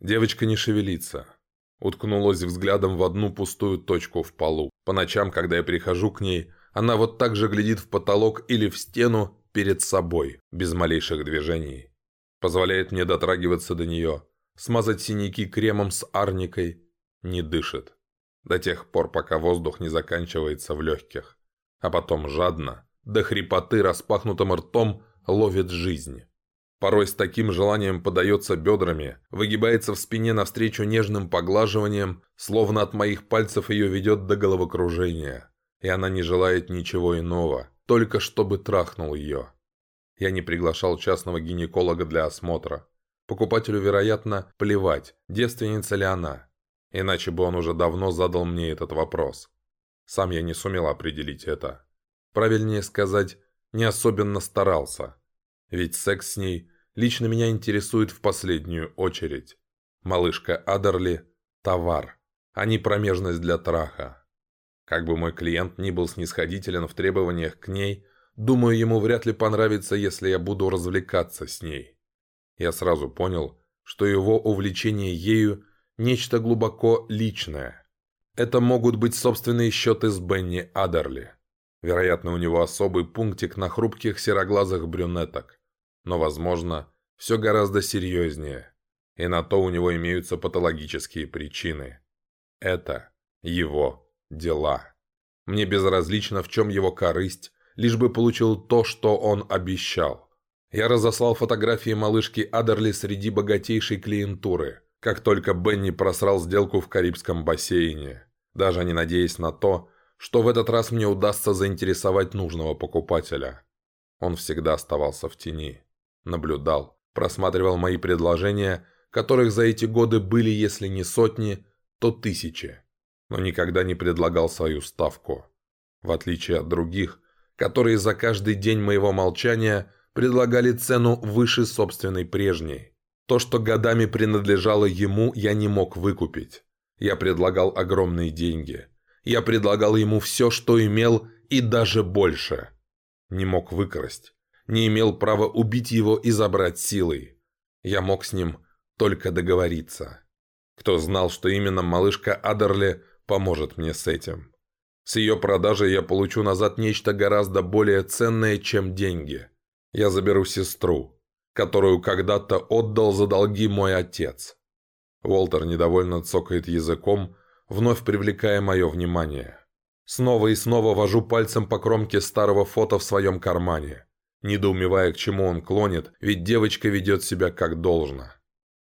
Девочка не шевелится. Уткнулась взглядом в одну пустую точку в полу. По ночам, когда я прихожу к ней, она вот так же глядит в потолок или в стену перед собой, без малейших движений. Позволяет мне дотрагиваться до нее, смазать синяки кремом с арникой. Не дышит. До тех пор, пока воздух не заканчивается в легких. А потом жадно, до хрипоты распахнутым ртом, ловит жизнь. Порой с таким желанием подается бедрами, выгибается в спине навстречу нежным поглаживанием, словно от моих пальцев ее ведет до головокружения. И она не желает ничего иного, только чтобы трахнул ее. Я не приглашал частного гинеколога для осмотра. Покупателю, вероятно, плевать, девственница ли она. Иначе бы он уже давно задал мне этот вопрос. Сам я не сумел определить это. Правильнее сказать, не особенно старался. Ведь секс с ней лично меня интересует в последнюю очередь. Малышка Адерли – товар, а не промежность для траха. Как бы мой клиент ни был снисходителен в требованиях к ней, думаю, ему вряд ли понравится, если я буду развлекаться с ней. Я сразу понял, что его увлечение ею – нечто глубоко личное. Это могут быть собственные счеты с Бенни Адерли. Вероятно, у него особый пунктик на хрупких сероглазых брюнеток. Но, возможно, все гораздо серьезнее. И на то у него имеются патологические причины. Это его дела. Мне безразлично, в чем его корысть, лишь бы получил то, что он обещал. Я разослал фотографии малышки Адерли среди богатейшей клиентуры, как только Бенни просрал сделку в Карибском бассейне, даже не надеясь на то, что в этот раз мне удастся заинтересовать нужного покупателя. Он всегда оставался в тени наблюдал, просматривал мои предложения, которых за эти годы были, если не сотни, то тысячи, но никогда не предлагал свою ставку. В отличие от других, которые за каждый день моего молчания предлагали цену выше собственной прежней. То, что годами принадлежало ему, я не мог выкупить. Я предлагал огромные деньги. Я предлагал ему все, что имел, и даже больше. Не мог выкрасть не имел права убить его и забрать силой. Я мог с ним только договориться. Кто знал, что именно малышка Адерли поможет мне с этим. С ее продажей я получу назад нечто гораздо более ценное, чем деньги. Я заберу сестру, которую когда-то отдал за долги мой отец. Уолтер недовольно цокает языком, вновь привлекая мое внимание. Снова и снова вожу пальцем по кромке старого фото в своем кармане недоумевая, к чему он клонит, ведь девочка ведет себя как должно.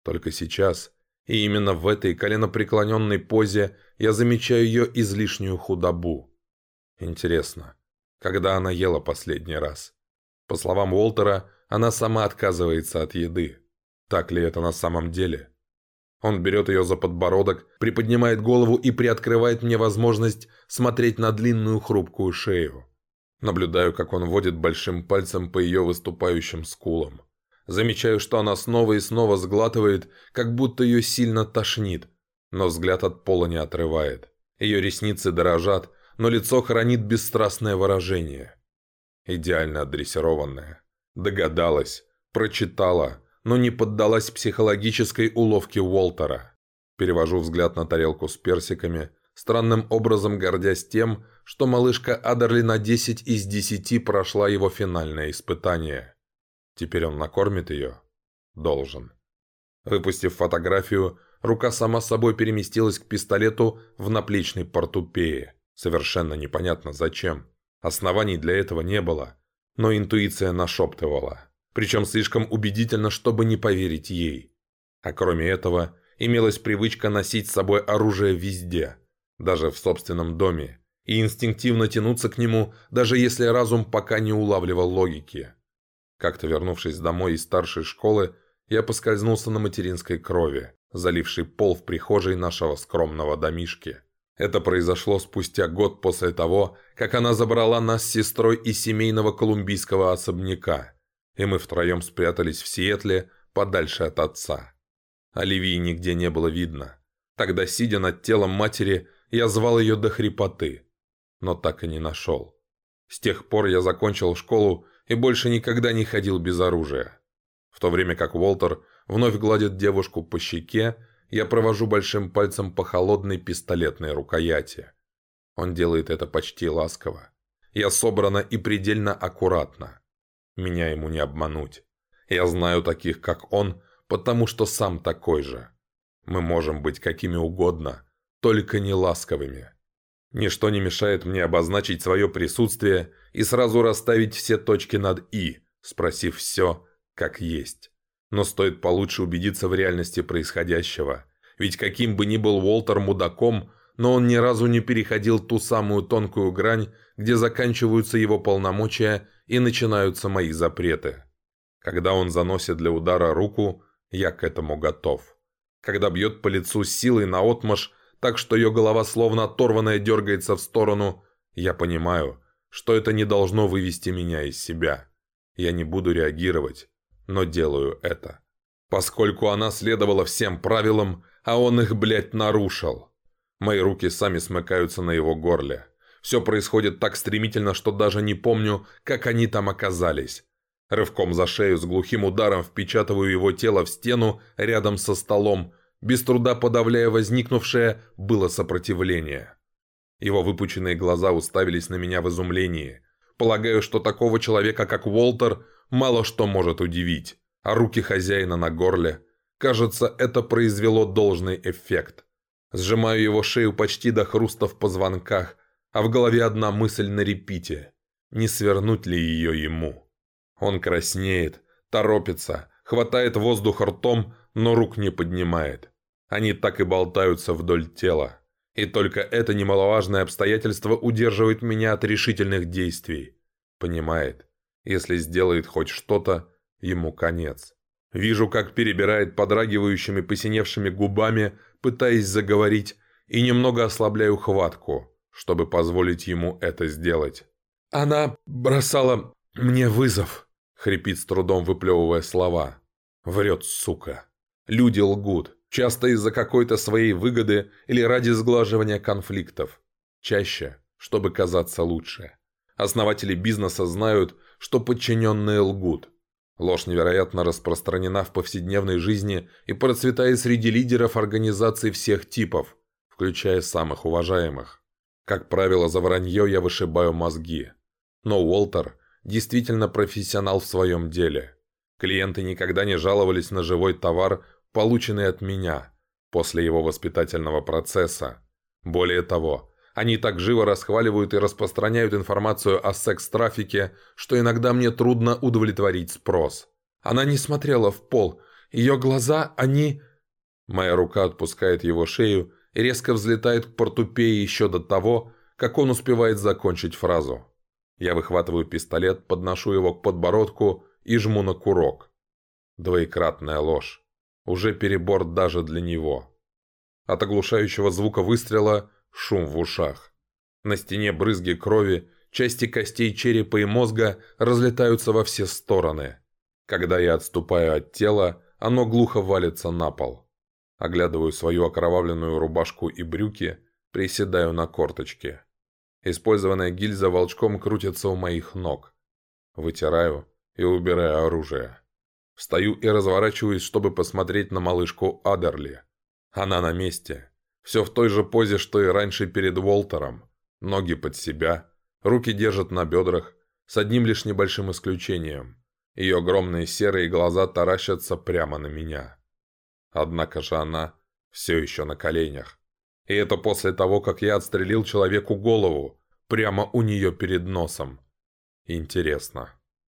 Только сейчас, и именно в этой коленопреклоненной позе, я замечаю ее излишнюю худобу. Интересно, когда она ела последний раз? По словам Уолтера, она сама отказывается от еды. Так ли это на самом деле? Он берет ее за подбородок, приподнимает голову и приоткрывает мне возможность смотреть на длинную хрупкую шею. Наблюдаю, как он водит большим пальцем по ее выступающим скулам. Замечаю, что она снова и снова сглатывает, как будто ее сильно тошнит, но взгляд от пола не отрывает. Ее ресницы дорожат, но лицо хранит бесстрастное выражение. Идеально адресированное. Догадалась, прочитала, но не поддалась психологической уловке Уолтера. Перевожу взгляд на тарелку с персиками, странным образом гордясь тем, что малышка Адерли на 10 из 10 прошла его финальное испытание. Теперь он накормит ее? Должен. Выпустив фотографию, рука сама собой переместилась к пистолету в наплечной портупее. Совершенно непонятно зачем. Оснований для этого не было, но интуиция нашептывала. Причем слишком убедительно, чтобы не поверить ей. А кроме этого, имелась привычка носить с собой оружие везде, даже в собственном доме, и инстинктивно тянуться к нему, даже если разум пока не улавливал логики. Как-то вернувшись домой из старшей школы, я поскользнулся на материнской крови, залившей пол в прихожей нашего скромного домишки. Это произошло спустя год после того, как она забрала нас с сестрой из семейного колумбийского особняка, и мы втроем спрятались в Сиэтле подальше от отца. Оливии нигде не было видно. Тогда, сидя над телом матери, я звал ее до хрипоты но так и не нашел. С тех пор я закончил школу и больше никогда не ходил без оружия. В то время как Уолтер вновь гладит девушку по щеке, я провожу большим пальцем по холодной пистолетной рукояти. Он делает это почти ласково. Я собрана и предельно аккуратна. Меня ему не обмануть. Я знаю таких, как он, потому что сам такой же. Мы можем быть какими угодно, только не ласковыми. Ничто не мешает мне обозначить свое присутствие и сразу расставить все точки над «и», спросив все, как есть. Но стоит получше убедиться в реальности происходящего. Ведь каким бы ни был Уолтер мудаком, но он ни разу не переходил ту самую тонкую грань, где заканчиваются его полномочия и начинаются мои запреты. Когда он заносит для удара руку, я к этому готов. Когда бьет по лицу силой наотмашь, так что ее голова словно оторванная дергается в сторону, я понимаю, что это не должно вывести меня из себя. Я не буду реагировать, но делаю это. Поскольку она следовала всем правилам, а он их, блядь, нарушил. Мои руки сами смыкаются на его горле. Все происходит так стремительно, что даже не помню, как они там оказались. Рывком за шею с глухим ударом впечатываю его тело в стену рядом со столом, без труда подавляя возникнувшее было сопротивление. Его выпученные глаза уставились на меня в изумлении. Полагаю, что такого человека, как Уолтер, мало что может удивить. А руки хозяина на горле. Кажется, это произвело должный эффект. Сжимаю его шею почти до хруста в позвонках, а в голове одна мысль на репите. Не свернуть ли ее ему? Он краснеет, торопится, хватает воздух ртом, но рук не поднимает. Они так и болтаются вдоль тела. И только это немаловажное обстоятельство удерживает меня от решительных действий. Понимает, если сделает хоть что-то, ему конец. Вижу, как перебирает подрагивающими посиневшими губами, пытаясь заговорить, и немного ослабляю хватку, чтобы позволить ему это сделать. «Она бросала мне вызов», — хрипит с трудом выплевывая слова. Врет, сука. Люди лгут, часто из-за какой-то своей выгоды или ради сглаживания конфликтов. Чаще, чтобы казаться лучше. Основатели бизнеса знают, что подчиненные лгут. Ложь невероятно распространена в повседневной жизни и процветает среди лидеров организаций всех типов, включая самых уважаемых. Как правило, за вранье я вышибаю мозги. Но Уолтер действительно профессионал в своем деле. Клиенты никогда не жаловались на живой товар, полученный от меня, после его воспитательного процесса. Более того, они так живо расхваливают и распространяют информацию о секс-трафике, что иногда мне трудно удовлетворить спрос. Она не смотрела в пол. Ее глаза, они... Моя рука отпускает его шею и резко взлетает к портупее еще до того, как он успевает закончить фразу. Я выхватываю пистолет, подношу его к подбородку и жму на курок. Двоекратная ложь. Уже перебор даже для него. От оглушающего звука выстрела Шум в ушах. На стене брызги крови, части костей черепа и мозга разлетаются во все стороны. Когда я отступаю от тела, оно глухо валится на пол. Оглядываю свою окровавленную рубашку и брюки, приседаю на корточки. Использованная гильза волчком крутится у моих ног. Вытираю и убираю оружие. Встаю и разворачиваюсь, чтобы посмотреть на малышку Адерли. Она на месте. Все в той же позе, что и раньше перед Уолтером. Ноги под себя, руки держат на бедрах, с одним лишь небольшим исключением. Ее огромные серые глаза таращатся прямо на меня. Однако же она все еще на коленях. И это после того, как я отстрелил человеку голову, прямо у нее перед носом. Интересно.